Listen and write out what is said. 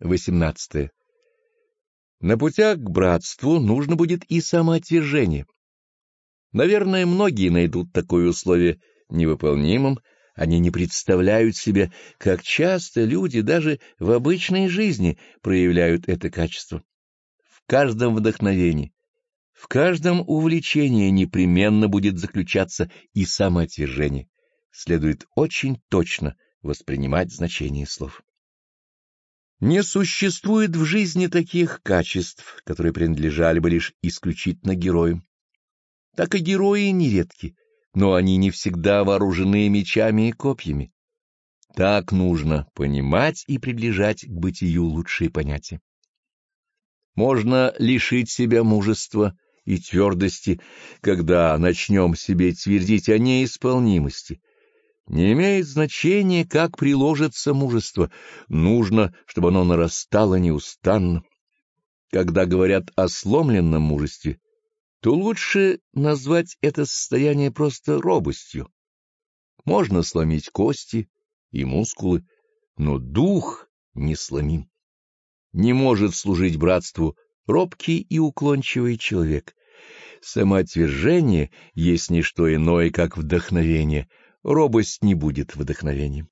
18. На путях к братству нужно будет и самоотвержение. Наверное, многие найдут такое условие невыполнимым, они не представляют себе, как часто люди даже в обычной жизни проявляют это качество. В каждом вдохновении, в каждом увлечении непременно будет заключаться и самоотвержение. Следует очень точно воспринимать значение слов. Не существует в жизни таких качеств, которые принадлежали бы лишь исключительно героям. Так и герои нередки, но они не всегда вооружены мечами и копьями. Так нужно понимать и приближать к бытию лучшие понятия. Можно лишить себя мужества и твердости, когда начнем себе твердить о неисполнимости, не имеет значения, как приложится мужество, нужно, чтобы оно нарастало неустанно. Когда говорят о сломленном мужестве, то лучше назвать это состояние просто робостью. Можно сломить кости и мускулы, но дух не сломим. Не может служить братству робкий и уклончивый человек. Самоотвержение есть не что иное, как вдохновение — робость не будет вдохновением.